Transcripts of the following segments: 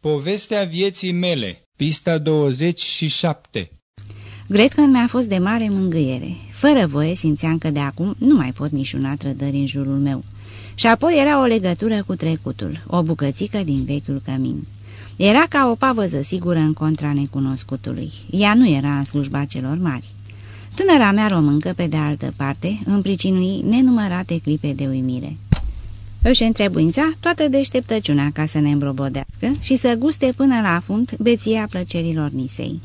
Povestea vieții mele, pista 27 Gretchen mi-a fost de mare mângâiere. Fără voie simțeam că de acum nu mai pot nișuna trădări în jurul meu. Și apoi era o legătură cu trecutul, o bucățică din vechiul cămin. Era ca o pavăză sigură în contra necunoscutului. Ea nu era în slujba celor mari. Tânăra mea româncă, pe de altă parte, împricinui nenumărate clipe de uimire. Își întrebuința toată deșteptăciunea ca să ne îmbrobodească și să guste până la fund beția plăcerilor nisei.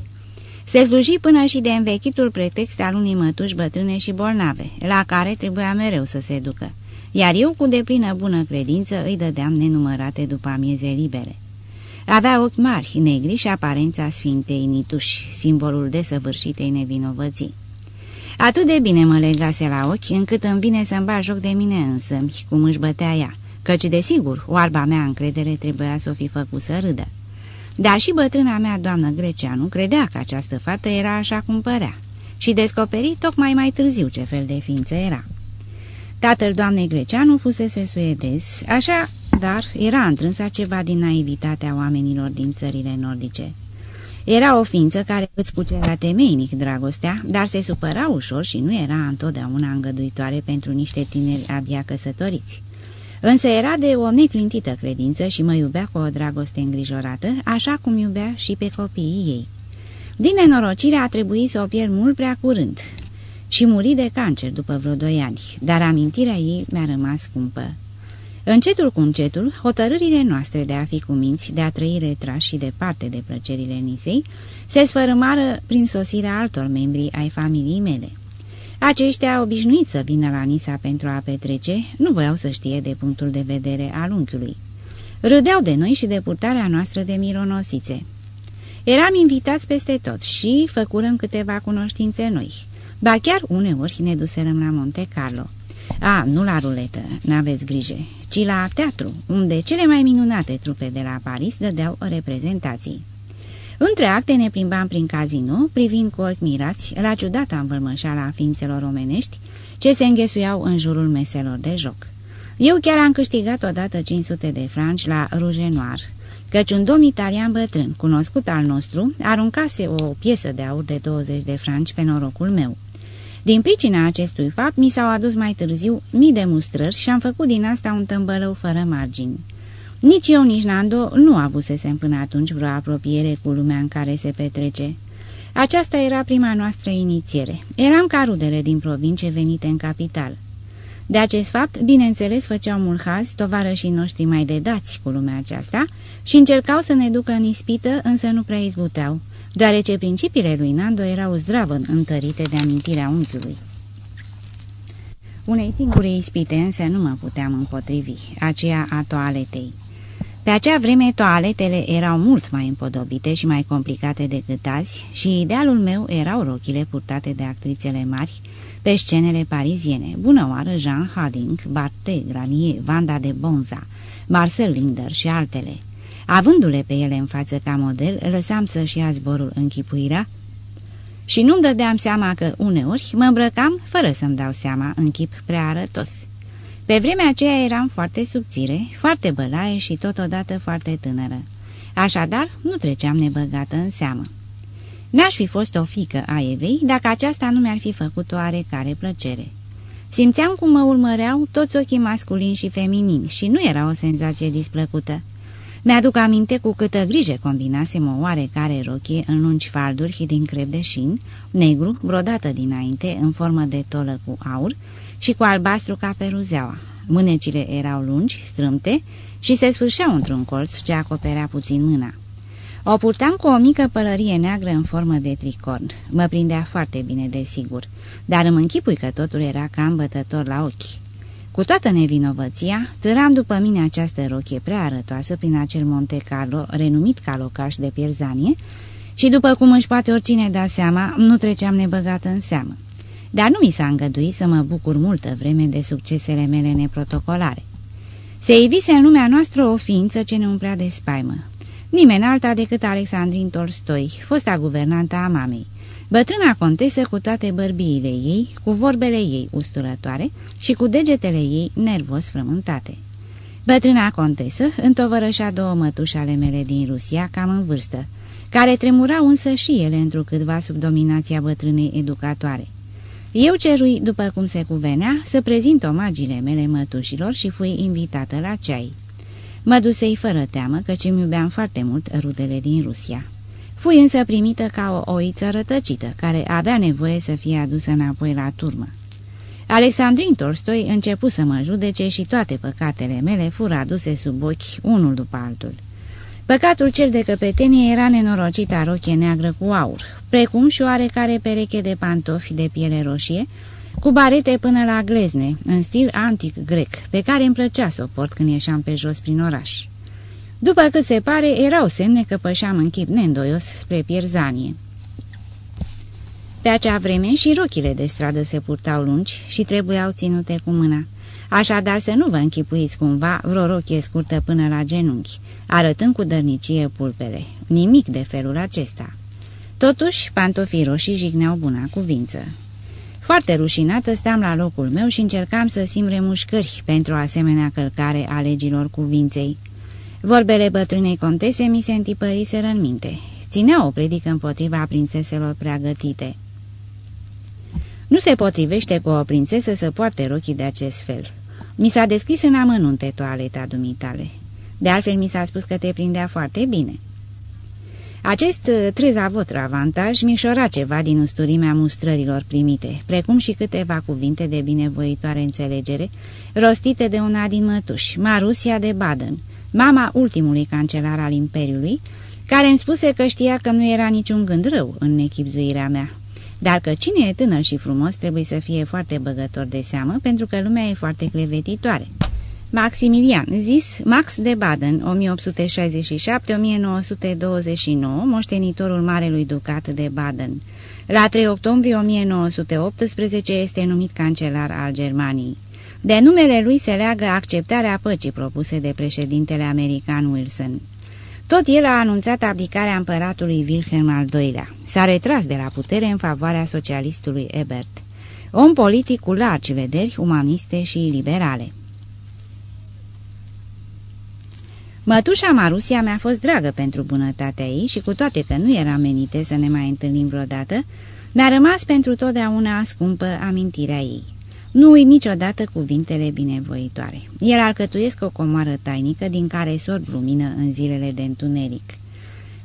Se sluji până și de învechitul pretext al unei mătuși bătrâne și bolnave, la care trebuia mereu să se ducă, iar eu cu deplină bună credință îi dădeam nenumărate după amieze libere. Avea ochi mari, negri și aparența sfintei nituși, simbolul desăvârșitei nevinovății. Atât de bine mă legase la ochi, încât îmi vine să-mi bat joc de mine însă, cum își bătea ea, căci, desigur, oarba mea încredere trebuia să o fi făcut să râdă. Dar și bătrâna mea, doamnă Greceanu, credea că această fată era așa cum părea și descoperi tocmai mai târziu ce fel de ființă era. Tatăl doamnei Greceanu fusese suedez, așa, dar era întrânsa ceva din naivitatea oamenilor din țările nordice. Era o ființă care îți cucerea temeinic dragostea, dar se supăra ușor și nu era întotdeauna îngăduitoare pentru niște tineri abia căsătoriți. Însă era de o neclintită credință și mă iubea cu o dragoste îngrijorată, așa cum iubea și pe copiii ei. Din nenorocire a trebuit să o pierd mult prea curând și muri de cancer după vreo doi ani, dar amintirea ei mi-a rămas scumpă. Încetul cu încetul, hotărârile noastre de a fi cuminți, de a trăi retrași și departe de plăcerile Nisei, se sfărâmară prin sosirea altor membri ai familiei mele. Aceștia, obișnuiți să vină la Nisa pentru a petrece, nu voiau să știe de punctul de vedere al unchiului. Râdeau de noi și de purtarea noastră de mironosițe. Eram invitați peste tot și făcurăm câteva cunoștințe noi. Ba chiar uneori ne duserăm la Monte Carlo. A, nu la ruletă, n-aveți grijă, ci la teatru, unde cele mai minunate trupe de la Paris dădeau reprezentații. Între acte ne plimbam prin casino, privind cu ochi mirați la ciudata învălmășală a ființelor omenești ce se înghesuiau în jurul meselor de joc. Eu chiar am câștigat odată 500 de franci la Rouge Noir, căci un domn italian bătrân, cunoscut al nostru, aruncase o piesă de aur de 20 de franci pe norocul meu. Din pricina acestui fapt, mi s-au adus mai târziu mii de mustrări și am făcut din asta un tămbălău fără margini. Nici eu, nici Nando nu avusesem până atunci vreo apropiere cu lumea în care se petrece. Aceasta era prima noastră inițiere. Eram ca rudele din provincie venite în capital. De acest fapt, bineînțeles, făceau mulhaz tovarășii noștri mai dedați cu lumea aceasta și încercau să ne ducă în ispită, însă nu prea izbuteau deoarece principiile lui Nando erau zdravă întărite de amintirea unchiului. Unei singure ispite însă nu mă puteam împotrivi, aceea a toaletei. Pe acea vreme toaletele erau mult mai împodobite și mai complicate decât azi și idealul meu erau rochile purtate de actrițele mari pe scenele pariziene, bunăoară Jean Hadding, Barté, Granier, Vanda de Bonza, Marcel Linder și altele. Avându-le pe ele în față ca model, lăsam să-și ia zborul închipuirea și nu-mi dădeam seama că uneori mă îmbrăcam fără să-mi dau seama în chip prea arătos. Pe vremea aceea eram foarte subțire, foarte bălaie și totodată foarte tânără. Așadar, nu treceam nebăgată în seamă. N-aș fi fost o fică a Evei dacă aceasta nu mi-ar fi făcut o oarecare plăcere. Simțeam cum mă urmăreau toți ochii masculini și feminini și nu era o senzație displăcută. Mi-aduc aminte cu câtă grijă combinasem o oarecare rochie în lungi falduri din crep de șin, negru, brodată dinainte, în formă de tolă cu aur și cu albastru ca peruzeaua. Mânecile erau lungi, strâmte și se sfârșeau într-un colț ce acoperea puțin mâna. O purtam cu o mică pălărie neagră în formă de tricorn. Mă prindea foarte bine, desigur, dar îmi închipui că totul era cam bătător la ochi. Cu toată nevinovăția, târam după mine această rochie prea arătoasă prin acel Monte Carlo, renumit ca locaș de pierzanie, și după cum își poate oricine da seama, nu treceam nebăgată în seamă. Dar nu mi s-a îngăduit să mă bucur multă vreme de succesele mele neprotocolare. Se ivise în lumea noastră o ființă ce ne umplea de spaimă. Nimeni alta decât Alexandrin Tolstoi, fosta guvernanta a mamei. Bătrâna contesă cu toate bărbiile ei, cu vorbele ei usturătoare și cu degetele ei nervos frământate. Bătrâna contesă întovărășa două mătuși ale mele din Rusia, cam în vârstă, care tremurau însă și ele întrucâtva sub dominația bătrânei educatoare. Eu cerui, după cum se cuvenea, să prezint omagile mele mătușilor și fui invitată la ceai. Mă dusei fără teamă, căci îmi iubeam foarte mult rudele din Rusia. Fui însă primită ca o oiță rătăcită, care avea nevoie să fie adusă înapoi la turmă. Alexandrin Tolstoi începu să mă judece și toate păcatele mele fură aduse sub ochi, unul după altul. Păcatul cel de căpetenie era nenorocita rochie neagră cu aur, precum și oarecare pereche de pantofi de piele roșie, cu barete până la glezne, în stil antic grec, pe care îmi plăcea să o port când ieșeam pe jos prin oraș. După cât se pare, erau semne că pășeam în chip neîndoios spre pierzanie. Pe acea vreme și rochile de stradă se purtau lungi și trebuiau ținute cu mâna. Așadar să nu vă închipuiți cumva vreo rochie scurtă până la genunchi, arătând cu dărnicie pulpele. Nimic de felul acesta. Totuși, pantofii roșii jigneau buna cuvință. Foarte rușinată steam la locul meu și încercam să simt remușcări pentru asemenea călcare a legilor cuvinței. Vorbele bătrânei contese mi se întipăriseră în minte. Ținea o predică împotriva prințeselor pregătite. Nu se potrivește cu o prințesă să poarte rochii de acest fel. Mi s-a descris în amănunte toaleta dumitale. De altfel mi s-a spus că te prindea foarte bine. Acest uh, trezavotră avantaj mișora ceva din usturimea mustrărilor primite, precum și câteva cuvinte de binevoitoare înțelegere, rostite de una din mătuși, Marusia de Baden, mama ultimului cancelar al Imperiului, care îmi spuse că știa că nu era niciun gând rău în echipzuirea mea. Dar că cine e tânăr și frumos trebuie să fie foarte băgător de seamă, pentru că lumea e foarte clevetitoare. Maximilian, zis Max de Baden, 1867-1929, moștenitorul Marelui Ducat de Baden. La 3 octombrie 1918 este numit cancelar al Germaniei. De numele lui se leagă acceptarea păcii propuse de președintele american Wilson. Tot el a anunțat abdicarea împăratului Wilhelm al II-lea. S-a retras de la putere în favoarea socialistului Ebert. Om politic cu largi vederi umaniste și liberale. Mătușa Marusia mi-a fost dragă pentru bunătatea ei și cu toate că nu era menite să ne mai întâlnim vreodată, mi-a rămas pentru totdeauna scumpă amintirea ei. Nu uit niciodată cuvintele binevoitoare. El alcătuiesc o comoară tainică din care sorb lumină în zilele de întuneric.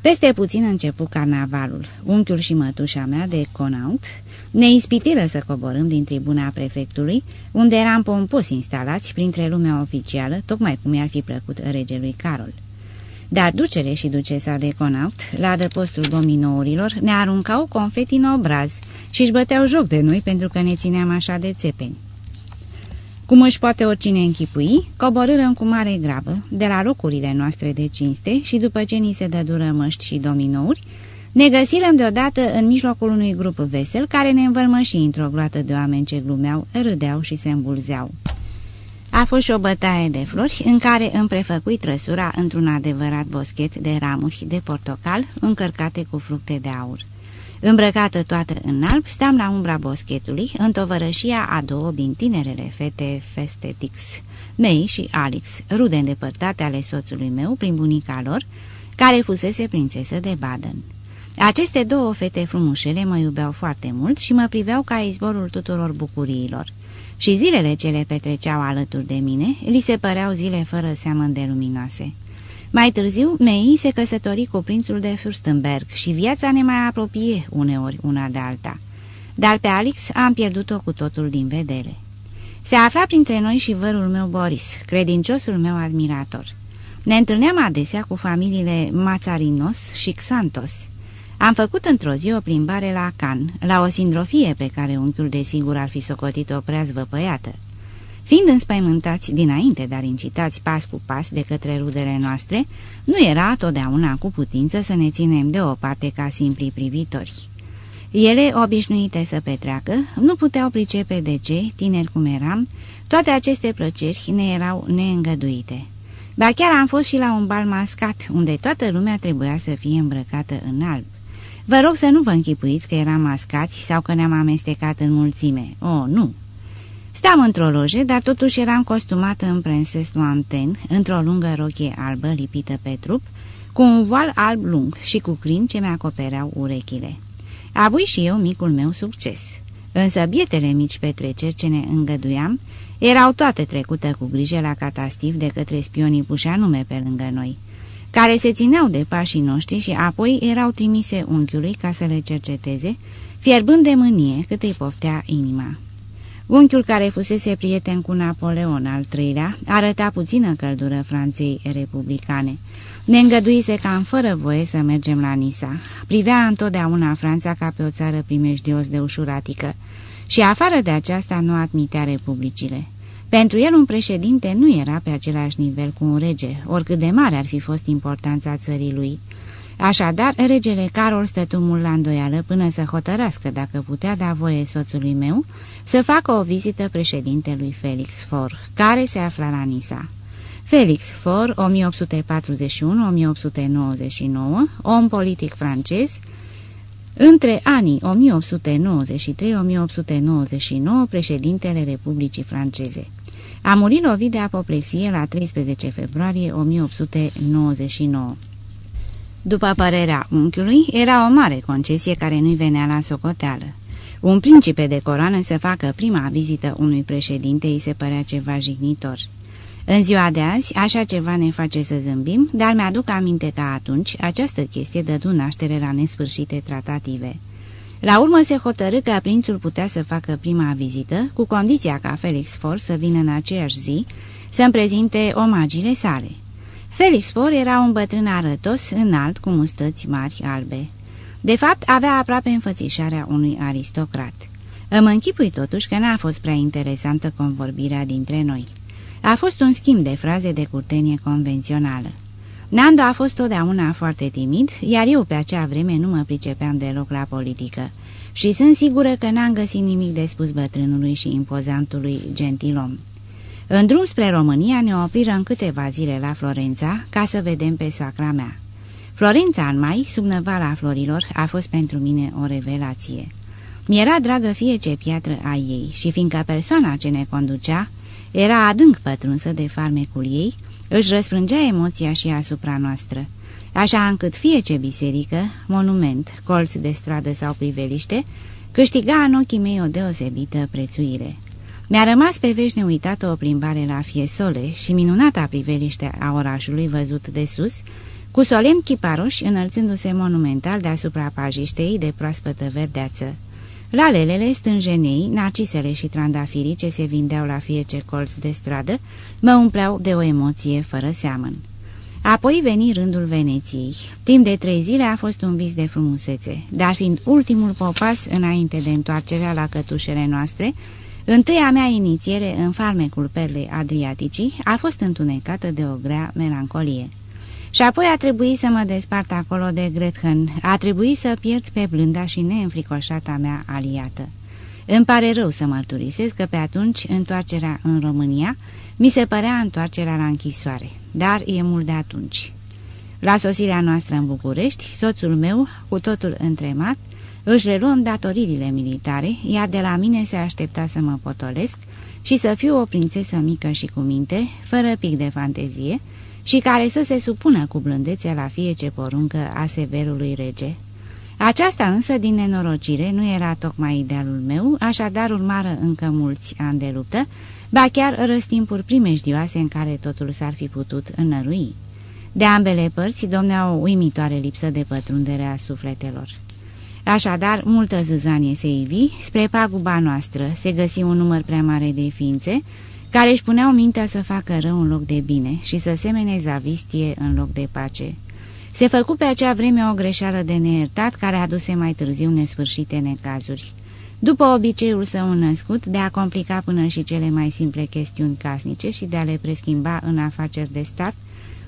Peste puțin începu carnavalul. Unchiul și mătușa mea de conaut ne ispitiră să coborâm din tribuna prefectului, unde eram pompos instalați printre lumea oficială, tocmai cum i-ar fi plăcut regelui Carol. Dar ducele și ducesa de Conaut, la adăpostul dominourilor, ne aruncau confeti în obraz și își băteau joc de noi pentru că ne țineam așa de țepeni. Cum își poate oricine închipui, coborârăm cu mare grabă de la locurile noastre de cinste și după ce ni se dădură măști și dominouri, ne găsirăm deodată în mijlocul unui grup vesel care ne învălmăși într-o gloată de oameni ce glumeau, râdeau și se îmbulzeau. A fost și o bătaie de flori în care îmi prefăcui trăsura într-un adevărat boschet de ramuri de portocal încărcate cu fructe de aur. Îmbrăcată toată în alb, steam la umbra boschetului, în tovărășia a două din tinerele fete Festetix, Mei și Alex, rude îndepărtate ale soțului meu prin bunica lor, care fusese prințesă de Baden. Aceste două fete frumușele mă iubeau foarte mult și mă priveau ca izborul tuturor bucuriilor. Și zilele ce le petreceau alături de mine, li se păreau zile fără seamă de luminoase. Mai târziu, Mei se căsători cu prințul de Fürstenberg și viața ne mai apropie uneori una de alta. Dar pe Alex am pierdut-o cu totul din vedere. Se afla printre noi și vărul meu Boris, credinciosul meu admirator. Ne întâlneam adesea cu familiile Mazarinos și Xantos. Am făcut într-o zi o plimbare la Can, la o sindrofie pe care unchiul desigur ar fi socotit-o prea zvăpăiată. Fiind înspăimântați dinainte, dar incitați pas cu pas de către rudele noastre, nu era totdeauna cu putință să ne ținem deoparte ca simpli privitori. Ele, obișnuite să petreacă, nu puteau pricepe de ce, tineri cum eram, toate aceste plăceri ne erau neîngăduite. Ba chiar am fost și la un bal mascat, unde toată lumea trebuia să fie îmbrăcată în alb. Vă rog să nu vă închipuiți că eram mascați sau că ne-am amestecat în mulțime. Oh, nu! Stam într-o loje, dar totuși eram costumată în prinses Loanten, într-o lungă rochie albă lipită pe trup, cu un voal alb lung și cu crin ce mi-acopereau urechile. Avui și eu micul meu succes. Însă bietele mici petreceri ce ne îngăduiam erau toate trecute cu grijă la catastiv de către spionii puși anume pe lângă noi, care se țineau de pașii noștri și apoi erau trimise unchiului ca să le cerceteze, fierbând de mânie cât îi poftea inima. Unchiul care fusese prieten cu Napoleon al III-lea arăta puțină căldură Franței republicane. Ne îngăduise cam fără voie să mergem la Nisa. Privea întotdeauna Franța ca pe o țară primejdios de ușuratică și afară de aceasta nu admitea republicile. Pentru el un președinte nu era pe același nivel cu un rege, oricât de mare ar fi fost importanța țării lui. Așadar, regele Carol stătumul la îndoială până să hotărască dacă putea da voie soțului meu să facă o vizită președintelui Felix For, care se afla la Nisa. Felix For, 1841-1899, om politic francez, între anii 1893-1899, președintele Republicii Franceze. A murit lovit de apoplexie la 13 februarie 1899. După părerea unchiului, era o mare concesie care nu-i venea la socoteală. Un principe de coroană să facă prima vizită unui președinte îi se părea ceva jignitor. În ziua de azi, așa ceva ne face să zâmbim, dar mi-aduc aminte că atunci această chestie dădu naștere la nesfârșite tratative. La urmă se hotărâ că prințul putea să facă prima vizită, cu condiția ca Felix For să vină în aceeași zi să-mi prezinte omagiile sale. Felix For era un bătrân arătos, înalt, cu mustăți mari albe. De fapt, avea aproape înfățișarea unui aristocrat. Îmi închipui totuși că n-a fost prea interesantă convorbirea dintre noi. A fost un schimb de fraze de curtenie convențională. Nando a fost totdeauna foarte timid, iar eu pe acea vreme nu mă pricepeam deloc la politică și sunt sigură că n-am găsit nimic de spus bătrânului și impozantului gentilom. În drum spre România ne oprirăm câteva zile la Florența ca să vedem pe soacra mea. Florența în mai, sub năvala florilor, a fost pentru mine o revelație. Mi-era dragă fie ce piatră a ei și fiindcă persoana ce ne conducea era adânc pătrunsă de farmecul ei, își răsprângea emoția și asupra noastră, așa încât fie ce biserică, monument, colț de stradă sau priveliște, câștiga în ochii mei o deosebită prețuire. Mi-a rămas pe vești neuitată o plimbare la Fiesole și minunata priveliște a orașului văzut de sus, cu solemn chiparoși înălțându-se monumental deasupra pajiștei de proaspătă verdeață. Lalelele, stânjenei, narcisele și trandafirii ce se vindeau la fiecare colț de stradă mă umpleau de o emoție fără seamăn. Apoi veni rândul Veneției. Timp de trei zile a fost un vis de frumusețe, dar fiind ultimul popas înainte de întoarcerea la cătușele noastre, întâia mea inițiere în farmecul perlei Adriaticii a fost întunecată de o grea melancolie. Și apoi a trebuit să mă despart acolo de Gretchen, a trebuit să pierd pe blânda și neînfricoșata mea aliată. Îmi pare rău să mărturisesc că pe atunci întoarcerea în România mi se părea întoarcerea la închisoare, dar e mult de atunci. La sosirea noastră în București, soțul meu, cu totul întremat, își reluă datoririle militare, iar de la mine se aștepta să mă potolesc și să fiu o prințesă mică și cu minte, fără pic de fantezie, și care să se supună cu blândețe la fie ce poruncă a severului rege. Aceasta însă, din nenorocire, nu era tocmai idealul meu, așadar urmară încă mulți ani de luptă, ba chiar răstimpuri primejdioase în care totul s-ar fi putut înărui. De ambele părți domnea o uimitoare lipsă de pătrundere a sufletelor. Așadar, multă zâzanie se ivi, spre paguba noastră se găsi un număr prea mare de ființe, care își puneau mintea să facă rău în loc de bine și să semene zavistie în loc de pace. Se făcu pe acea vreme o greșeală de neiertat care aduse mai târziu nesfârșite necazuri. După obiceiul său născut de a complica până și cele mai simple chestiuni casnice și de a le preschimba în afaceri de stat,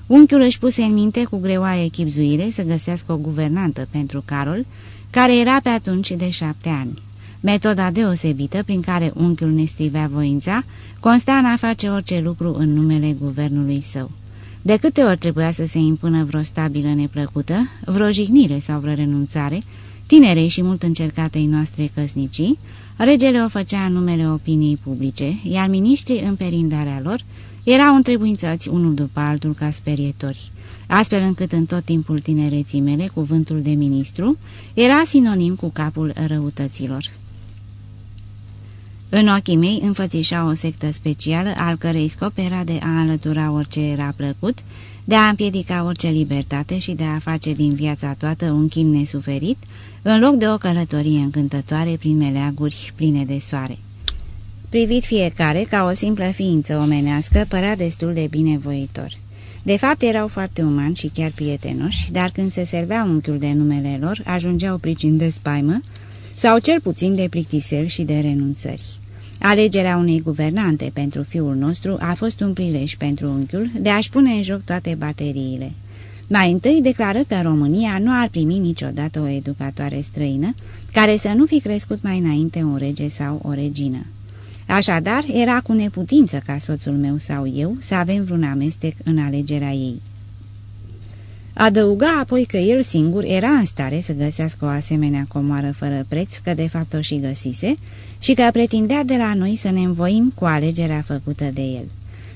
unchiul își puse în minte cu greoaie echipzuire să găsească o guvernantă pentru Carol, care era pe atunci de șapte ani. Metoda deosebită prin care unchiul ne strivea voința consta în a face orice lucru în numele guvernului său. De câte ori trebuia să se impună vreo stabilă neplăcută, vreo jignire sau vreo renunțare, tinerei și mult încercatei noastre căsnicii, Regele o făcea în numele opiniei publice, iar miniștrii, în perindarea lor, erau întrebuințați unul după altul ca sperietori, astfel încât în tot timpul tinereții mele cuvântul de ministru era sinonim cu capul răutăților. În ochii mei înfățișa o sectă specială, al cărei scop era de a alătura orice era plăcut, de a împiedica orice libertate și de a face din viața toată un chin nesuferit, în loc de o călătorie încântătoare prin meleaguri pline de soare. Privit fiecare ca o simplă ființă omenească, părea destul de binevoitor. De fapt, erau foarte umani și chiar prietenoși, dar când se servea unchiul de numele lor, ajungeau pricini de spaimă sau cel puțin de plictisel și de renunțări. Alegerea unei guvernante pentru fiul nostru a fost un prilej pentru unchiul de a-și pune în joc toate bateriile. Mai întâi declară că România nu ar primi niciodată o educatoare străină care să nu fi crescut mai înainte un rege sau o regină. Așadar, era cu neputință ca soțul meu sau eu să avem vreun amestec în alegerea ei. Adăuga apoi că el singur era în stare să găsească o asemenea comoară fără preț, că de fapt o și găsise, și că pretindea de la noi să ne învoim cu alegerea făcută de el.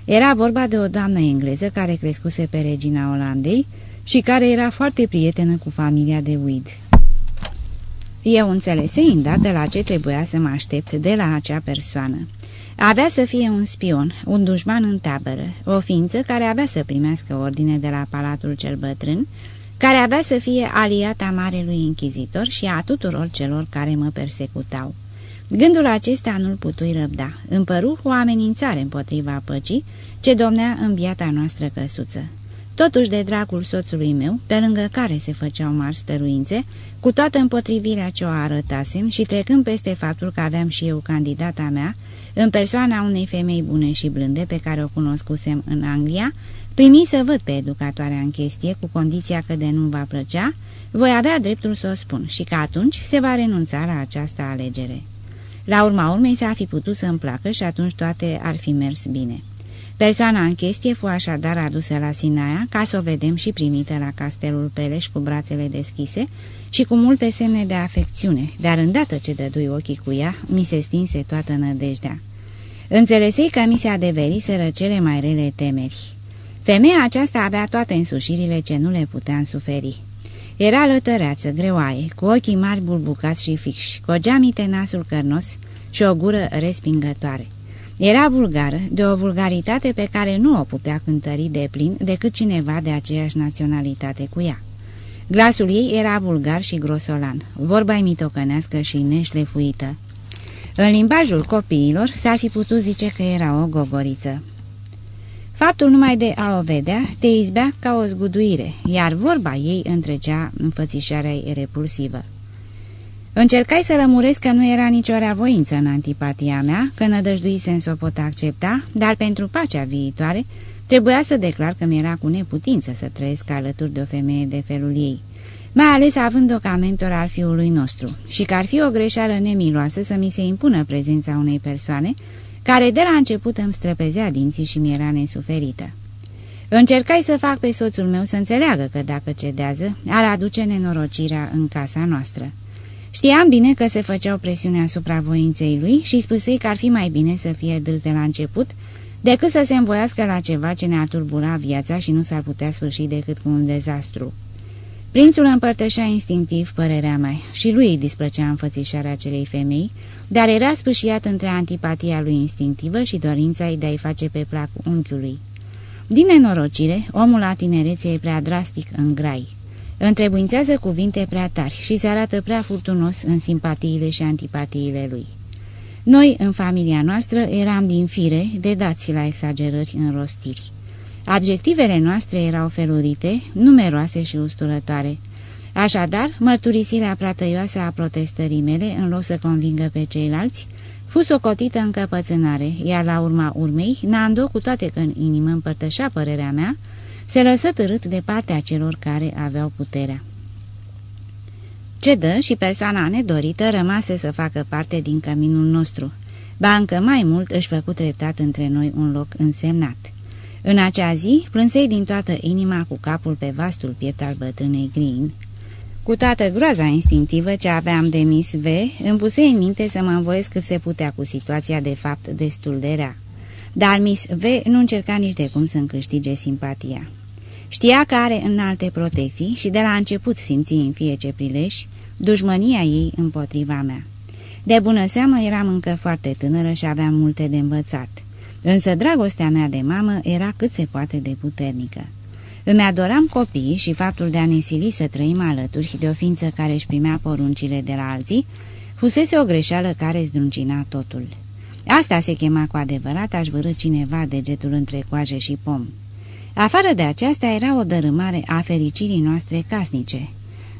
Era vorba de o doamnă engleză care crescuse pe regina Olandei și care era foarte prietenă cu familia de Weed. Eu înțelese îndată la ce trebuia să mă aștept de la acea persoană. Avea să fie un spion, un dușman în tabără, o ființă care avea să primească ordine de la palatul cel bătrân, care avea să fie aliata Marelui Inchizitor și a tuturor celor care mă persecutau. Gândul acesta nu-l putui răbda. Împăru o amenințare împotriva păcii ce domnea în biata noastră căsuță. Totuși de dragul soțului meu, pe lângă care se făceau mari stăruințe, cu toată împotrivirea ce o arătasem și trecând peste faptul că aveam și eu candidata mea, în persoana unei femei bune și blânde pe care o cunoscusem în Anglia, primi să văd pe educatoarea în chestie cu condiția că de nu va plăcea, voi avea dreptul să o spun și că atunci se va renunța la această alegere. La urma urmei s-ar fi putut să-mi placă și atunci toate ar fi mers bine. Persoana în chestie fu așadar adusă la Sinaia ca să o vedem și primită la castelul Peleș cu brațele deschise și cu multe semne de afecțiune, dar îndată ce dădui ochii cu ea, mi se stinse toată nădejdea. Înțelesei că mi se adeveriseră cele mai rele temeri. Femeia aceasta avea toate însușirile ce nu le puteam suferi. Era lătăreață, greoaie, cu ochii mari bulbucați și fixi, cu o geamite nasul cărnos și o gură respingătoare. Era vulgară, de o vulgaritate pe care nu o putea cântări de plin decât cineva de aceeași naționalitate cu ea. Glasul ei era vulgar și grosolan, vorba mitocănească și neșlefuită. În limbajul copiilor s-ar fi putut zice că era o gogoriță. Faptul numai de a o vedea te izbea ca o zguduire, iar vorba ei întregea înfățișarea ei repulsivă. Încercai să lămuresc că nu era nicio reavoință în antipatia mea, că nădăjduisem să o pot accepta, dar pentru pacea viitoare trebuia să declar că mi-era cu neputință să trăiesc alături de o femeie de felul ei, mai ales având-o ca mentor al fiului nostru, și că ar fi o greșeală nemiloasă să mi se impună prezența unei persoane care de la început îmi străpezea dinții și mi-era nesuferită. Încercai să fac pe soțul meu să înțeleagă că dacă cedează, ar aduce nenorocirea în casa noastră. Știam bine că se făceau presiune asupra voinței lui și spusei că ar fi mai bine să fie dâls de la început decât să se învoiască la ceva ce ne-a turburat viața și nu s-ar putea sfârși decât cu un dezastru. Prințul împărtășea instinctiv părerea mea și lui îi displăcea înfățișarea acelei femei, dar era spâșiat între antipatia lui instinctivă și dorința ei de a-i face pe plac unchiului. Din nenorocire, omul la tinerețe e prea drastic în grai. Întrebuințează cuvinte prea tari și se arată prea furtunos în simpatiile și antipatiile lui. Noi, în familia noastră, eram din fire de dați la exagerări în rostiri. Adjectivele noastre erau felurite, numeroase și usturătoare. Așadar, mărturisirea pratăioasă a protestării mele, în loc să convingă pe ceilalți, fu socotită încăpățânare, iar la urma urmei, Nando, cu toate că în inimă împărtășea părerea mea, se lăsă târât de partea celor care aveau puterea. Cedă și persoana nedorită rămase să facă parte din căminul nostru, ba încă mai mult își făcut treptat între noi un loc însemnat. În acea zi, plânsei din toată inima cu capul pe vastul piept al bătrânei Green. Cu toată groaza instinctivă ce aveam de Miss V, îmi puse în minte să mă învoiesc cât se putea cu situația de fapt destul de rea. Dar Miss V nu încerca nici de cum să-mi câștige simpatia. Știa că are înalte protecții și de la început simți în fie ce prilej dușmănia ei împotriva mea. De bună seamă eram încă foarte tânără și aveam multe de învățat, însă dragostea mea de mamă era cât se poate de puternică. Îmi adoram copiii și faptul de a ne sili să trăim alături de o ființă care își primea poruncile de la alții, fusese o greșeală care zdruncina totul. Asta se chema cu adevărat aș vărâ cineva degetul între coaje și pom. Afară de aceasta era o dărâmare a fericirii noastre casnice,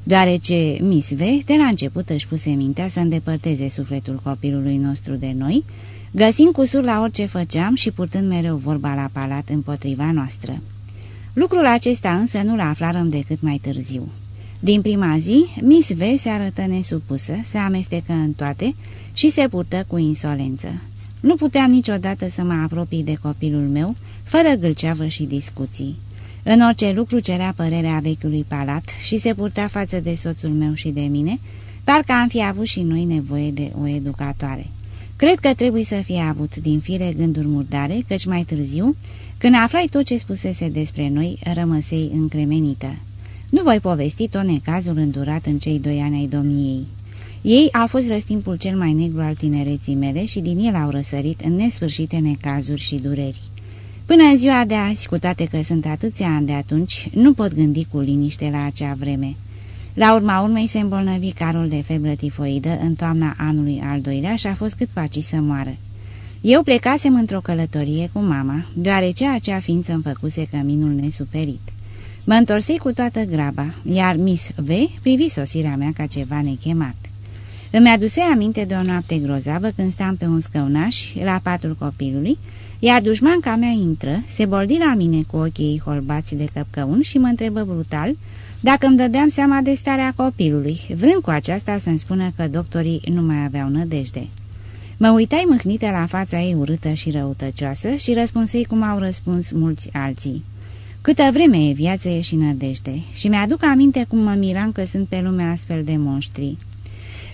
deoarece Miss V de la început își puse mintea să îndepărteze sufletul copilului nostru de noi, găsind cusur la orice făceam și purtând mereu vorba la palat împotriva noastră. Lucrul acesta însă nu-l aflarăm decât mai târziu. Din prima zi, Miss V se arătă nesupusă, se amestecă în toate și se purtă cu insolență. Nu puteam niciodată să mă apropii de copilul meu, fără gâlceavă și discuții. În orice lucru cerea părerea vechiului palat și se purta față de soțul meu și de mine, parcă am fi avut și noi nevoie de o educatoare. Cred că trebuie să fie avut din fire gânduri murdare, căci mai târziu, când aflai tot ce spusese despre noi, rămăsei încremenită. Nu voi povesti tot necazul îndurat în cei doi ani ai domniei. Ei au fost răstimpul cel mai negru al tinereții mele și din el au răsărit în nesfârșite necazuri și dureri. Până în ziua de azi, cu toate că sunt atâția ani de atunci, nu pot gândi cu liniște la acea vreme. La urma urmei se îmbolnăvi Carol de febră tifoidă în toamna anului al doilea și a fost cât paci să moară. Eu plecasem într-o călătorie cu mama, deoarece acea ființă îmi făcuse căminul nesuferit. Mă întorsei cu toată graba, iar Miss V privi sosirea mea ca ceva nechemat. Îmi aduse aminte de o noapte grozavă când stam pe un scăunaș la patul copilului, iar dușmanca mea intră, se boldi la mine cu ochii holbați de căpcăun și mă întrebă brutal dacă îmi dădeam seama de starea copilului, vrând cu aceasta să-mi spună că doctorii nu mai aveau nădejde. Mă uitai mâhnită la fața ei urâtă și răutăcioasă și răspunsei cum au răspuns mulți alții. Câtă vreme e viață e și nădejde și mi-aduc aminte cum mă miram că sunt pe lume astfel de monștri.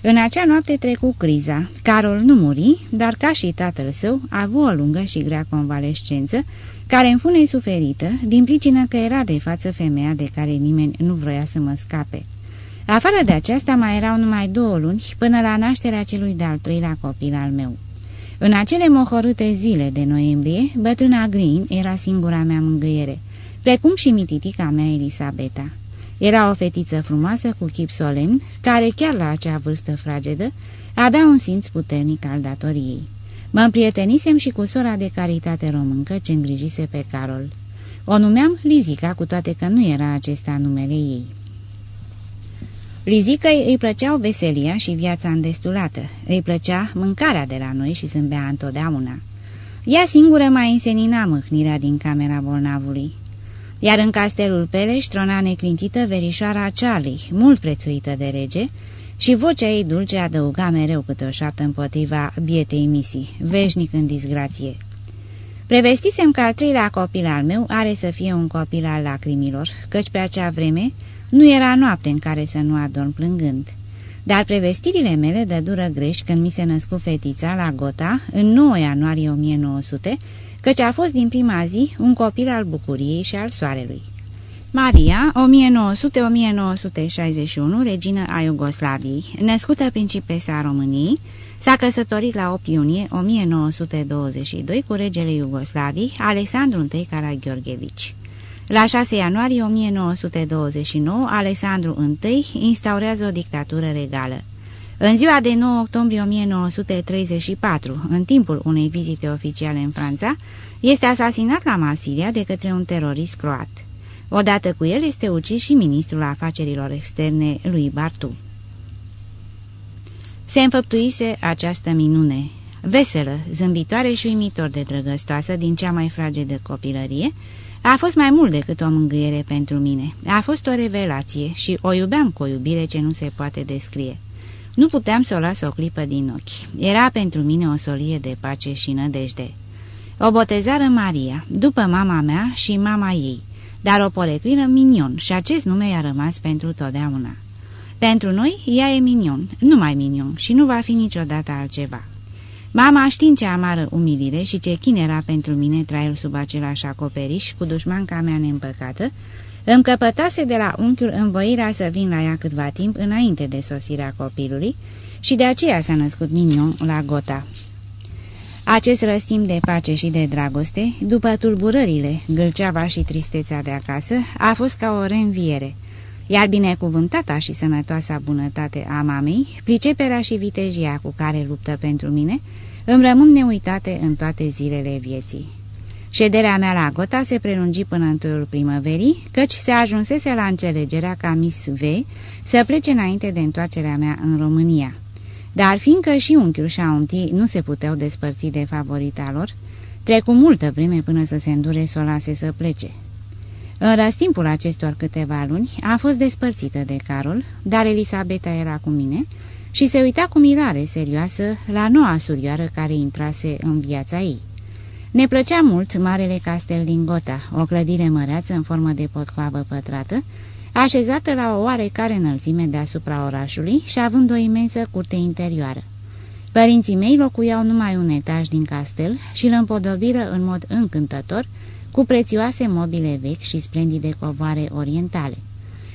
În acea noapte trecu criza. Carol nu muri, dar ca și tatăl său a avut o lungă și grea convalescență, care îmi fune suferită, din pricină că era de față femeia de care nimeni nu vroia să mă scape. Afară de aceasta mai erau numai două luni până la nașterea celui de-al treilea copil al meu. În acele mohorâte zile de noiembrie, bătrâna Green era singura mea mângâiere, precum și mititica mea Elisabeta. Era o fetiță frumoasă cu chip solemn, care chiar la acea vârstă fragedă avea un simț puternic al datoriei. Mă împrietenisem și cu sora de caritate româncă ce îngrijise pe Carol. O numeam Lizica, cu toate că nu era acesta numele ei. Lizica îi plăceau veselia și viața îndestulată, îi plăcea mâncarea de la noi și zâmbea întotdeauna. Ea singură mai însenina mâhnirea din camera bolnavului. Iar în castelul Peleș trona neclintită verișoara Charlie, mult prețuită de rege, și vocea ei dulce adăuga mereu câte o șaptă împotriva bietei misii, veșnic în disgrație. Prevestisem că al treilea copil al meu are să fie un copil al lacrimilor, căci pe acea vreme nu era noapte în care să nu adorm plângând. Dar prevestirile mele dă dură greș când mi se născu fetița la Gota în 9 ianuarie 1900, căci a fost din prima zi un copil al bucuriei și al soarelui. Maria, 1900-1961, regină a Iugoslaviei, născută principesa României, s-a căsătorit la 8 iunie 1922 cu regele Iugoslaviei, Alexandru I Karagheorghevici. La 6 ianuarie 1929, Alexandru I instaurează o dictatură regală. În ziua de 9 octombrie 1934, în timpul unei vizite oficiale în Franța, este asasinat la Marsilia de către un terorist croat. Odată cu el este ucis și ministrul afacerilor externe lui Bartu. Se înfăptuise această minune, veselă, zâmbitoare și uimitor de drăgăstoasă din cea mai fragedă copilărie, a fost mai mult decât o mângâiere pentru mine. A fost o revelație și o iubeam cu o iubire ce nu se poate descrie. Nu puteam să o las o clipă din ochi. Era pentru mine o solie de pace și nădejde. O botezară Maria, după mama mea și mama ei, dar o poreclină Minion și acest nume i-a rămas pentru totdeauna. Pentru noi, ea e minion, numai minion și nu va fi niciodată altceva. Mama, știind ce amară umilire și ce chin era pentru mine traiul sub același acoperiș cu dușmanca mea neîmpăcată, îmi căpătase de la unchiul învoirea să vin la ea câtva timp înainte de sosirea copilului și de aceea s-a născut Minion la Gota. Acest răstim de pace și de dragoste, după tulburările, gâlceava și tristețea de acasă, a fost ca o reînviere, iar binecuvântata și sănătoasa bunătate a mamei, priceperea și vitejia cu care luptă pentru mine, îmi rămân neuitate în toate zilele vieții. Șederea mea la Gota se prelungi până în toiul primăverii, căci se ajunsese la înțelegerea ca Miss V să plece înainte de întoarcerea mea în România. Dar fiindcă și unchiul și auntii nu se puteau despărți de favorita lor, trecu multă vreme până să se îndure să o lase să plece. În răstimpul acestor câteva luni a fost despărțită de Carol, dar Elisabeta era cu mine și se uita cu mirare serioasă la noua surioară care intrase în viața ei. Ne plăcea mult Marele Castel din Gota, o clădire măreață în formă de potcoavă pătrată, așezată la o oarecare înălțime deasupra orașului și având o imensă curte interioară. Părinții mei locuiau numai un etaj din castel și îl împodobiră în mod încântător cu prețioase mobile vechi și splendide covoare orientale.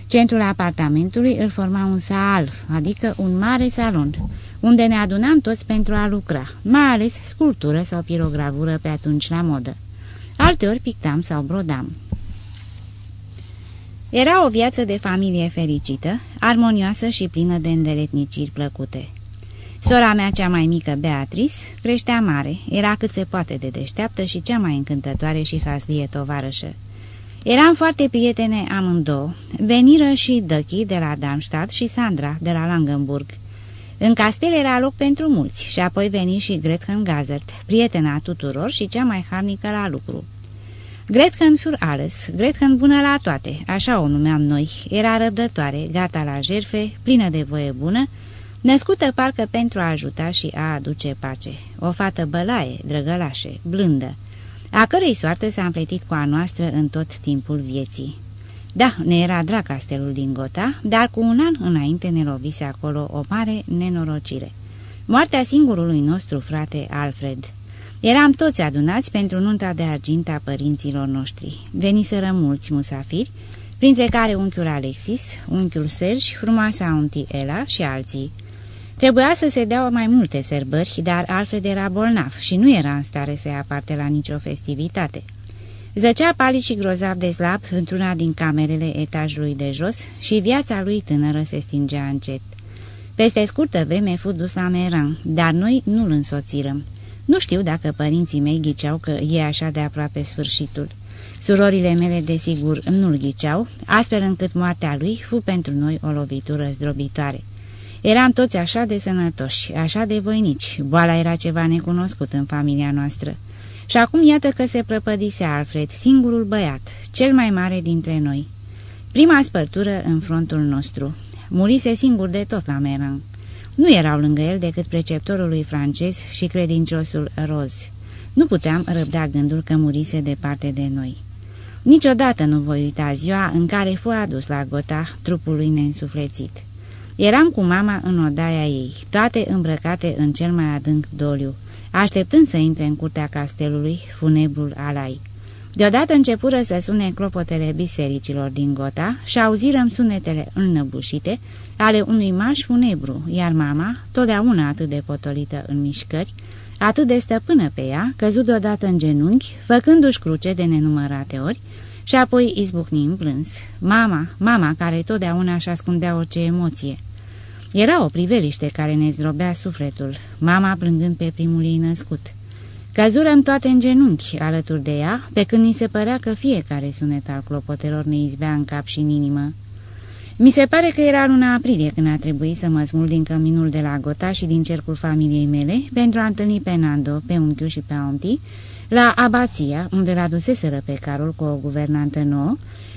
Centrul apartamentului îl forma un saal, adică un mare salon, unde ne adunam toți pentru a lucra, mai ales sculptură sau pirogravură pe atunci la modă. Alteori pictam sau brodam. Era o viață de familie fericită, armonioasă și plină de îndeletniciri plăcute. Sora mea cea mai mică, Beatrice, creștea mare, era cât se poate de deșteaptă și cea mai încântătoare și haslie tovarășă. Eram foarte prietene amândouă, veniră și Dăchi de la Darmstadt și Sandra de la Langenburg. În castel era loc pentru mulți și apoi veni și Gretchen Gazert, prietena tuturor și cea mai harnică la lucru. Gretchen fur ales, Gretchen bună la toate, așa o numeam noi, era răbdătoare, gata la jerfe, plină de voie bună, născută parcă pentru a ajuta și a aduce pace. O fată bălaie, drăgălașe, blândă, a cărei soartă s-a împletit cu a noastră în tot timpul vieții. Da, ne era drag castelul din Gota, dar cu un an înainte ne lovise acolo o mare nenorocire. Moartea singurului nostru frate Alfred. Eram toți adunați pentru nunta de argint a părinților noștri. Veniseră mulți musafiri, printre care unchiul Alexis, unchiul Sergi, frumoasa unti Ela și alții. Trebuia să se dea mai multe sărbări, dar Alfred era bolnav și nu era în stare să ia parte la nicio festivitate. Zăcea palid și grozav de slab într-una din camerele etajului de jos și viața lui tânără se stingea încet. Peste scurtă vreme fu dus la Meran, dar noi nu-l însoțirăm. Nu știu dacă părinții mei ghiceau că e așa de aproape sfârșitul. Surorile mele, desigur, nu-l ghiceau, astfel încât moartea lui fu pentru noi o lovitură zdrobitoare. Eram toți așa de sănătoși, așa de voinici, boala era ceva necunoscut în familia noastră. Și acum iată că se prăpădise Alfred, singurul băiat, cel mai mare dintre noi. Prima spărtură în frontul nostru. Murise singur de tot la Meran. Nu erau lângă el decât preceptorul lui francez și credinciosul Roz. Nu puteam răbda gândul că murise departe de noi. Niciodată nu voi uita ziua în care fu adus la gota trupul lui neînsuflețit. Eram cu mama în odaia ei, toate îmbrăcate în cel mai adânc doliu, așteptând să intre în curtea castelului funebrul alai. Deodată începură să sune clopotele bisericilor din Gota și auzirăm sunetele înnăbușite ale unui marș funebru, iar mama, totdeauna atât de potolită în mișcări, atât de stăpână pe ea, căzut deodată în genunchi, făcându-și cruce de nenumărate ori, și apoi izbucni în plâns. Mama, mama care totdeauna își ascundea orice emoție. Era o priveliște care ne zdrobea sufletul, mama plângând pe primul ei născut. Căzurăm toate în genunchi alături de ea, pe când ni se părea că fiecare sunet al clopotelor ne izbea în cap și în inimă. Mi se pare că era luna aprilie când a trebuit să mă smul din căminul de la Gota și din cercul familiei mele pentru a întâlni pe Nando, pe unchiul și pe Aunti, la abația, unde l aduseseră pe Carol cu o guvernantă nouă,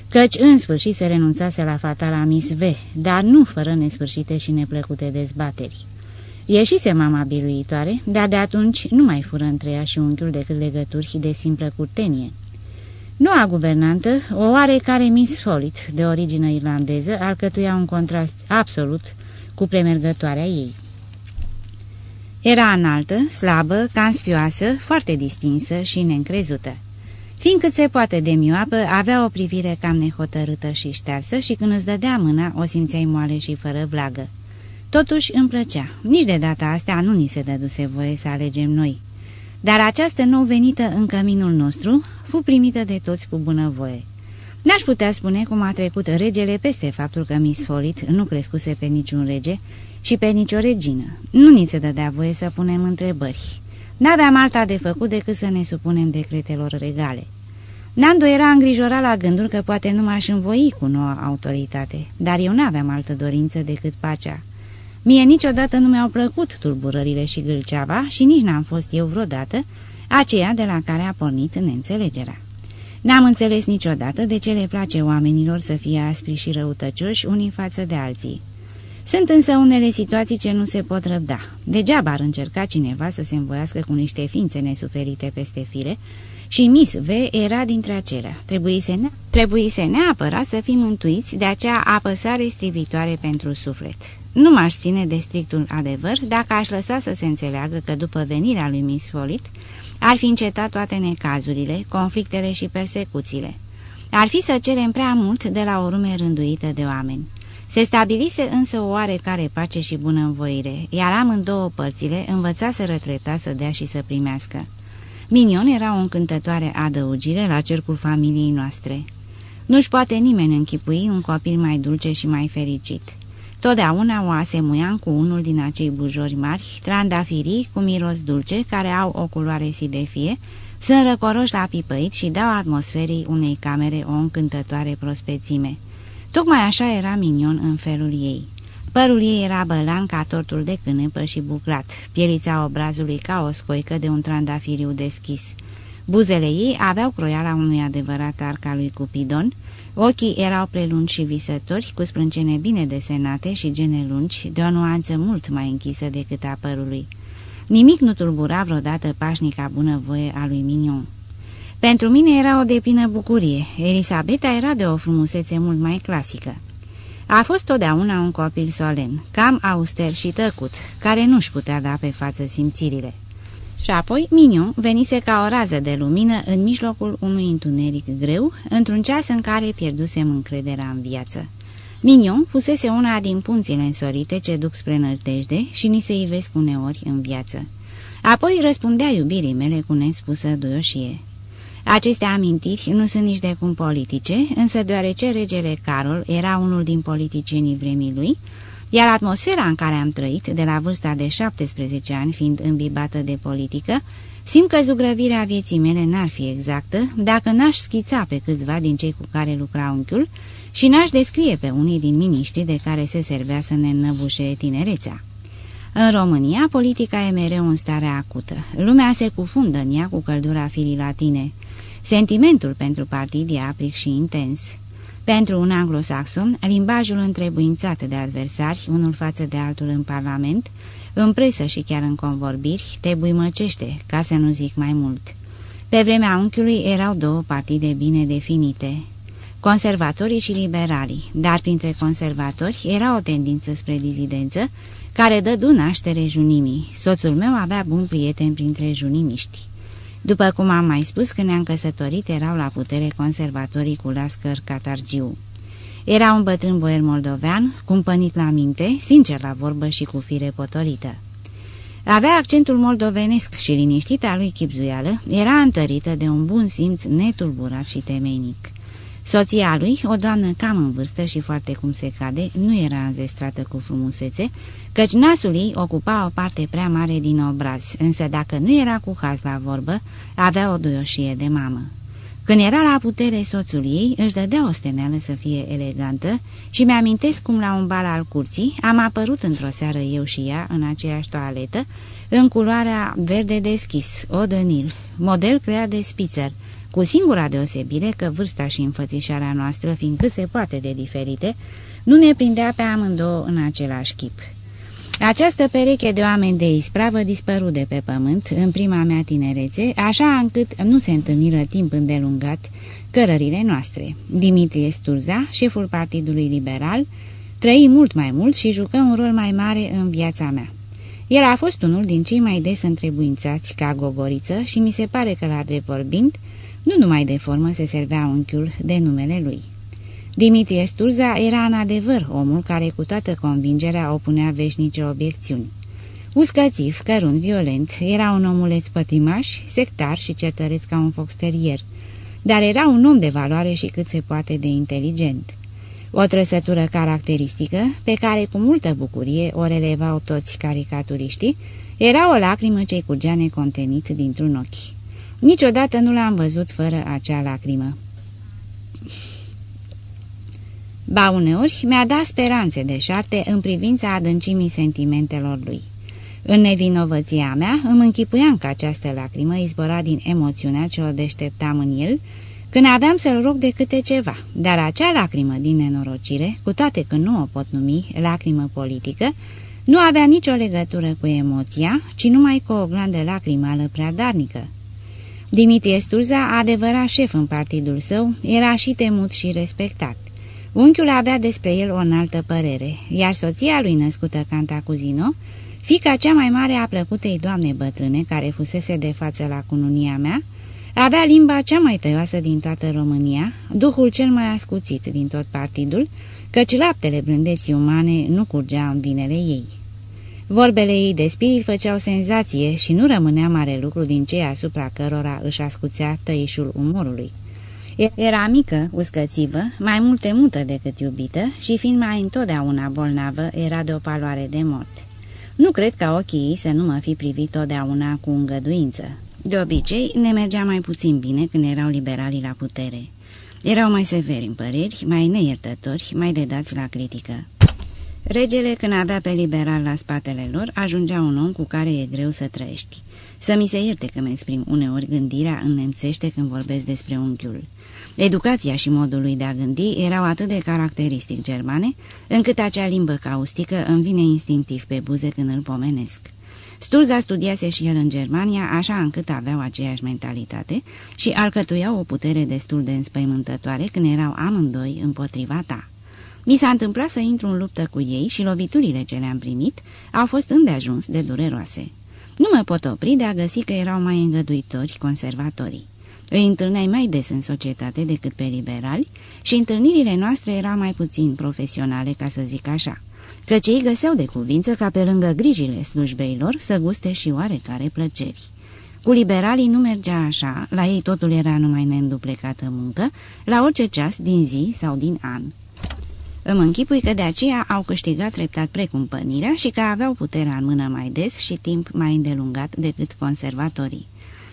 căci în sfârșit se renunțase la fatala Miss V, dar nu fără nesfârșite și neplăcute dezbateri. Ieșise mama biruitoare, dar de atunci nu mai fură între ea și unchiul decât legături de simplă curtenie. Noua guvernantă, o oarecare Miss Follitt, de origine irlandeză, alcătuia un contrast absolut cu premergătoarea ei. Era înaltă, slabă, canspioasă, foarte distinsă și neîncrezută. Fiind cât se poate de mioapă, avea o privire cam nehotărâtă și ștearsă și când îți dădea mâna, o simțeai moale și fără vlagă. Totuși îmi plăcea. Nici de data asta nu ni se dăduse voie să alegem noi. Dar această nou venită în căminul nostru fu primită de toți cu bunăvoie. N-aș putea spune cum a trecut regele peste faptul că Miss Folit nu crescuse pe niciun rege și pe nicio regină. Nu ni se dădea voie să punem întrebări. N-aveam alta de făcut decât să ne supunem decretelor regale. Nando era îngrijorat la gândul că poate nu m-aș învoi cu noua autoritate, dar eu n-aveam altă dorință decât pacea. Mie niciodată nu mi-au plăcut tulburările și gâlceava și nici n-am fost eu vreodată aceea de la care a pornit neînțelegerea. N-am înțeles niciodată de ce le place oamenilor să fie aspri și răutăcioși unii față de alții. Sunt însă unele situații ce nu se pot răbda. Degeaba ar încerca cineva să se învoiască cu niște ființe nesuferite peste fire și Miss V era dintre acelea. Trebuise, ne Trebuise neapărat să fim întuiți de acea apăsare strivitoare pentru suflet. Nu m-aș ține de strictul adevăr dacă aș lăsa să se înțeleagă că după venirea lui Miss Folit ar fi încetat toate necazurile, conflictele și persecuțiile. Ar fi să cerem prea mult de la o lume rânduită de oameni. Se stabilise însă o oarecare pace și bunăvoire, iar amândouă părțile învăța să retreta, să dea și să primească. Minion era o încântătoare adăugire la cercul familiei noastre. Nu-și poate nimeni închipui un copil mai dulce și mai fericit. Totdeauna o asemuiam cu unul din acei bujori mari, trandafirii cu miros dulce, care au o culoare sidefie, sunt răcoroși la pipăit și dau atmosferii unei camere o încântătoare prospețime. Tocmai așa era minion în felul ei. Părul ei era bălan ca tortul de cânepă și buclat, pielița obrazului ca o scoică de un trandafiriu deschis. Buzele ei aveau croiala unui adevărat arc al lui Cupidon, ochii erau prelungi și visători, cu sprâncene bine desenate și gene lungi, de o nuanță mult mai închisă decât a părului. Nimic nu tulbura vreodată pașnica bunăvoie a lui Mignon. Pentru mine era o deplină bucurie. Elisabeta era de o frumusețe mult mai clasică. A fost totdeauna un copil solemn, cam auster și tăcut, care nu-și putea da pe față simțirile. Și apoi Minion venise ca o rază de lumină în mijlocul unui întuneric greu, într-un ceas în care pierdusem încrederea în viață. Minion fusese una din punțile însorite ce duc spre nădejde și ni se ivesc uneori în viață. Apoi răspundea iubirii mele cu nespusă duioșie. Aceste amintiri nu sunt nici de cum politice, însă deoarece regele Carol era unul din politicienii vremii lui, iar atmosfera în care am trăit, de la vârsta de 17 ani fiind îmbibată de politică, simt că zugrăvirea vieții mele n-ar fi exactă dacă n-aș schița pe câțiva din cei cu care lucra unchiul și n-aș descrie pe unii din miniștrii de care se servea să ne înnăbușe tinerețea. În România, politica e mereu în stare acută. Lumea se cufundă în ea cu căldura firii latine. Sentimentul pentru partid e aplic și intens. Pentru un anglosaxon, limbajul întrebuințat de adversari, unul față de altul în parlament, în presă și chiar în convorbiri, te buimăcește, ca să nu zic mai mult. Pe vremea unchiului erau două partide bine definite, conservatorii și liberalii, dar printre conservatori era o tendință spre dizidență, care dădu naștere junimii. Soțul meu avea bun prieten printre junimiști. După cum am mai spus, când ne-am căsătorit, erau la putere conservatorii cu Lascăr Catargiu. Era un bătrân boier moldovean, cumpănit la minte, sincer la vorbă și cu fire potolită. Avea accentul moldovenesc și liniștita lui chipzuială era întărită de un bun simț netulburat și temeinic. Soția lui, o doamnă cam în vârstă și foarte cum se cade, nu era înzestrată cu frumusețe, căci nasul ei ocupa o parte prea mare din obraz, însă dacă nu era cu haz la vorbă, avea o duioșie de mamă. Când era la putere soțul ei, își dădea o steneală să fie elegantă și mi-amintesc cum la un bal al curții am apărut într-o seară eu și ea în aceeași toaletă, în culoarea verde deschis, o dănil, model creat de Spitzer, cu singura deosebire că vârsta și înfățișarea noastră, fiind cât se poate de diferite, nu ne prindea pe amândouă în același chip. Această pereche de oameni de ispravă dispăru de pe pământ în prima mea tinerețe, așa încât nu se întâlniră timp îndelungat cărările noastre. Dimitrie Sturza, șeful Partidului Liberal, trăi mult mai mult și jucă un rol mai mare în viața mea. El a fost unul din cei mai des întrebuințați ca gogoriță și mi se pare că, la drept vorbind, nu numai de formă se servea unchiul de numele lui. Dimitrie Sturza era în adevăr omul care cu toată convingerea opunea veșnice obiecțiuni. Uscățiv, cărunt, violent, era un omuleț pătimaș, sectar și certăreț ca un foxterier, dar era un om de valoare și cât se poate de inteligent. O trăsătură caracteristică, pe care cu multă bucurie o relevau toți caricaturiștii, era o lacrimă ce-i curgea necontenit dintr-un ochi. Niciodată nu l-am văzut fără acea lacrimă. Ba uneori mi-a dat speranțe de șarte în privința adâncimii sentimentelor lui. În nevinovăția mea îmi închipuiam că această lacrimă izbora din emoțiunea ce o deșteptam în el, când aveam să-l rog de câte ceva, dar acea lacrimă din nenorocire, cu toate că nu o pot numi lacrimă politică, nu avea nicio legătură cu emoția, ci numai cu o glandă lacrimală prea darnică. Dimitrie Sturza, adevărat șef în partidul său, era și temut și respectat. Unchiul avea despre el o înaltă părere, iar soția lui născută Cantacuzino, fica cea mai mare a plăcutei doamne bătrâne care fusese de față la cununia mea, avea limba cea mai tăioasă din toată România, duhul cel mai ascuțit din tot partidul, căci laptele blândeții umane nu curgea în vinele ei. Vorbele ei de spirit făceau senzație și nu rămânea mare lucru din cei asupra cărora își ascuțea tăișul umorului. Era mică, uscățivă, mai mult temută decât iubită și fiind mai întotdeauna bolnavă, era de o paloare de mort. Nu cred ca ochii ei să nu mă fi privit totdeauna cu îngăduință. De obicei, ne mergea mai puțin bine când erau liberalii la putere. Erau mai severi în păreri, mai neiertători, mai dedați la critică. Regele, când avea pe liberal la spatele lor, ajungea un om cu care e greu să trăiești. Să mi se ierte că mi exprim uneori gândirea în nemțește când vorbesc despre unchiul. Educația și modul lui de a gândi erau atât de caracteristic germane, încât acea limbă caustică îmi vine instinctiv pe buze când îl pomenesc. Sturza studiase și el în Germania, așa încât aveau aceeași mentalitate și alcătuiau o putere destul de înspăimântătoare când erau amândoi împotriva ta. Mi s-a întâmplat să intru în luptă cu ei și loviturile ce le-am primit au fost îndeajuns de dureroase. Nu mă pot opri de a găsi că erau mai îngăduitori conservatorii. Îi întâlneai mai des în societate decât pe liberali și întâlnirile noastre erau mai puțin profesionale, ca să zic așa, căci ei găseau de cuvință ca pe lângă grijile slujbeilor să guste și oarecare plăceri. Cu liberalii nu mergea așa, la ei totul era numai neînduplecată muncă, la orice ceas din zi sau din an. Îmi închipui că de aceea au câștigat treptat precumpănirea și că aveau puterea în mână mai des și timp mai îndelungat decât conservatorii.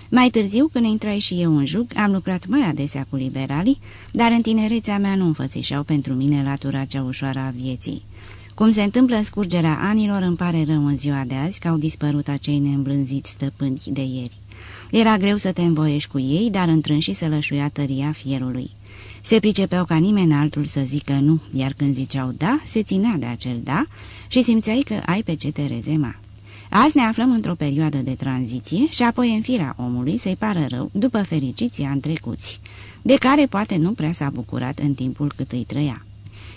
Mai târziu, când intrai și eu în jug, am lucrat mai adesea cu liberalii, dar în tinerețea mea nu înfățișau pentru mine latura cea ușoară a vieții. Cum se întâmplă în scurgerea anilor, îmi pare rău în ziua de azi că au dispărut acei neîmblânziți stăpâni de ieri. Era greu să te învoiești cu ei, dar întrânși să lășuia tăria fierului. Se pricepeau ca nimeni altul să zică nu, iar când ziceau da, se ținea de acel da și simțeai că ai pe ce te rezema. Azi ne aflăm într-o perioadă de tranziție și apoi în firea omului să-i pară rău după fericiția întrecuți, de care poate nu prea s-a bucurat în timpul cât îi trăia.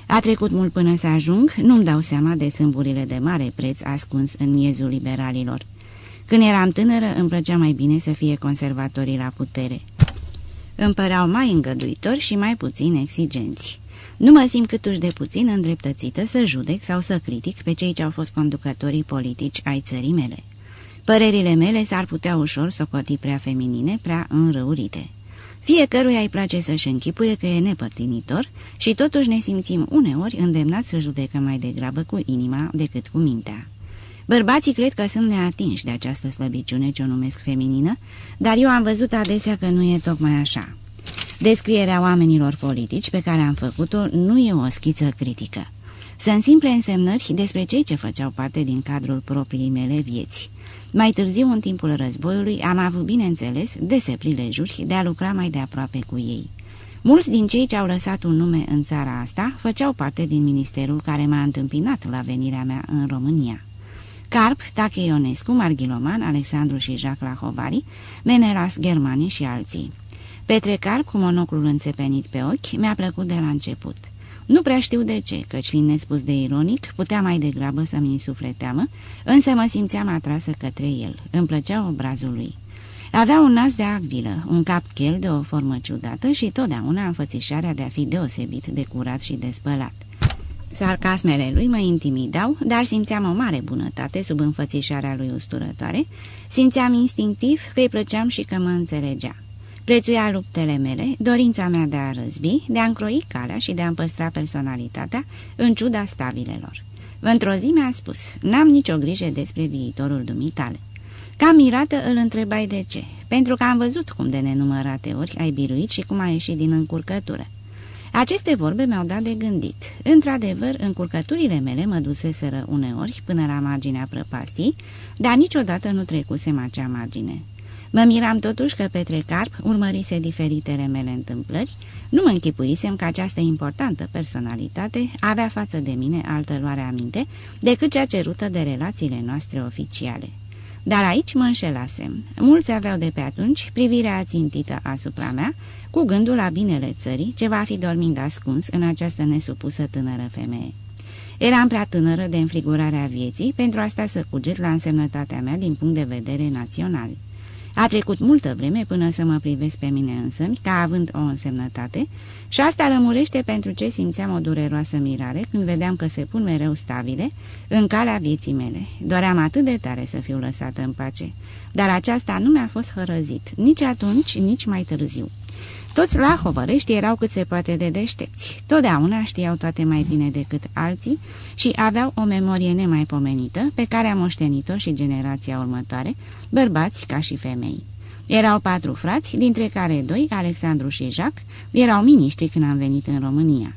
A trecut mult până să ajung, nu-mi dau seama de sâmburile de mare preț ascuns în miezul liberalilor. Când eram tânără, îmi plăcea mai bine să fie conservatorii la putere. Îmi păreau mai îngăduitori și mai puțin exigenți. Nu mă simt câtuși de puțin îndreptățită să judec sau să critic pe cei ce au fost conducătorii politici ai țării mele. Părerile mele s-ar putea ușor socoti prea feminine, prea înrăurite. Fiecăruia îi place să-și închipuie că e nepărtinitor și totuși ne simțim uneori îndemnați să judecăm mai degrabă cu inima decât cu mintea. Bărbații cred că sunt neatinși de această slăbiciune ce o numesc feminină, dar eu am văzut adesea că nu e tocmai așa. Descrierea oamenilor politici pe care am făcut-o nu e o schiță critică. Sunt simple însemnări despre cei ce făceau parte din cadrul propriei mele vieți. Mai târziu, în timpul războiului, am avut, bineînțeles, dese prilejuri de a lucra mai de aproape cu ei. Mulți din cei ce au lăsat un nume în țara asta făceau parte din ministerul care m-a întâmpinat la venirea mea în România. Carp, Tache Ionescu, Marghiloman, Alexandru și Jacques Lahovari, Menelas Germani și alții. Petrecar, cu monoclul înțepenit pe ochi, mi-a plăcut de la început. Nu prea știu de ce, căci fiind nespus de ironic, putea mai degrabă să-mi insufle teamă, însă mă simțeam atrasă către el. Îmi plăcea obrazul lui. Avea un nas de acvilă, un cap chel de o formă ciudată și totdeauna înfățișarea de a fi deosebit de curat și de spălat. Sarcasmele lui mă intimidau, dar simțeam o mare bunătate sub înfățișarea lui usturătoare, simțeam instinctiv că îi plăceam și că mă înțelegea. Prețuia luptele mele, dorința mea de a răzbi, de a încroi calea și de a-mi păstra personalitatea, în ciuda stabilelor. Într-o zi mi-a spus, n-am nicio grijă despre viitorul dumitale. Ca mirată îl întrebai de ce, pentru că am văzut cum de nenumărate ori ai biruit și cum ai ieșit din încurcătură. Aceste vorbe mi-au dat de gândit. Într-adevăr, încurcăturile mele mă duseseră uneori până la marginea prăpastii, dar niciodată nu trecusem acea margine. Mă miram totuși că Petre Carp urmărise diferitele mele întâmplări, nu mă închipuisem că această importantă personalitate avea față de mine altă luare aminte decât cea cerută de relațiile noastre oficiale. Dar aici mă înșelasem. Mulți aveau de pe atunci privirea țintită asupra mea, cu gândul la binele țării, ce va fi dormind ascuns în această nesupusă tânără femeie. Eram prea tânără de înfrigurarea vieții pentru asta să cuget la însemnătatea mea din punct de vedere național. A trecut multă vreme până să mă privesc pe mine însă, ca având o însemnătate, și asta rămurește pentru ce simțeam o dureroasă mirare când vedeam că se pun mereu stabile în calea vieții mele. Doream atât de tare să fiu lăsată în pace, dar aceasta nu mi-a fost hărăzit, nici atunci, nici mai târziu. Toți la hovărești erau cât se poate de deștepți. Totdeauna știau toate mai bine decât alții și aveau o memorie nemaipomenită pe care a moștenit-o și generația următoare, bărbați ca și femei. Erau patru frați, dintre care doi, Alexandru și Jacques, erau miniștri când am venit în România.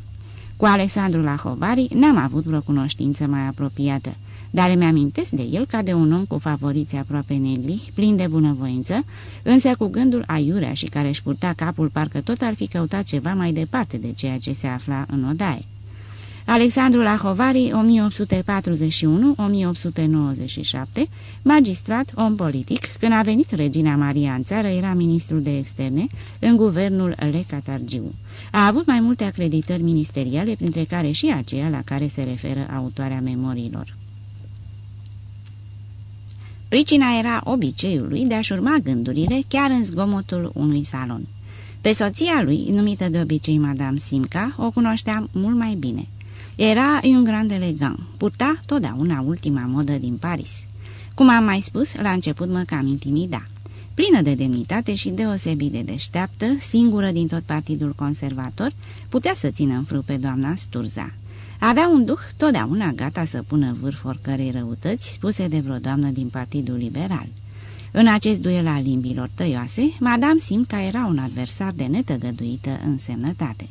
Cu Alexandru la Hovari n-am avut vreo cunoștință mai apropiată, dar îmi amintesc de el ca de un om cu favoriți aproape negri, plin de bunăvoință, însă cu gândul aiurea și care își purta capul parcă tot ar fi căutat ceva mai departe de ceea ce se afla în odaie. Alexandru Lahovari, 1841-1897, magistrat, om politic, când a venit regina Maria în țară, era ministrul de externe în guvernul Le Catargiu. A avut mai multe acreditări ministeriale, printre care și aceea la care se referă autoarea memoriilor. Pricina era obiceiul lui de a-și urma gândurile chiar în zgomotul unui salon. Pe soția lui, numită de obicei Madame Simca, o cunoșteam mult mai bine. Era un grand elegant, purta totdeauna ultima modă din Paris. Cum am mai spus, la început mă cam intimida. Plină de demnitate și deosebit de deșteaptă, singură din tot partidul conservator, putea să țină în frâu pe doamna Sturza. Avea un duh totdeauna gata să pună vârf oricărei răutăți spuse de vreo doamnă din Partidul Liberal. În acest duel al limbilor tăioase, Madame Simca era un adversar de netăgăduită însemnătate.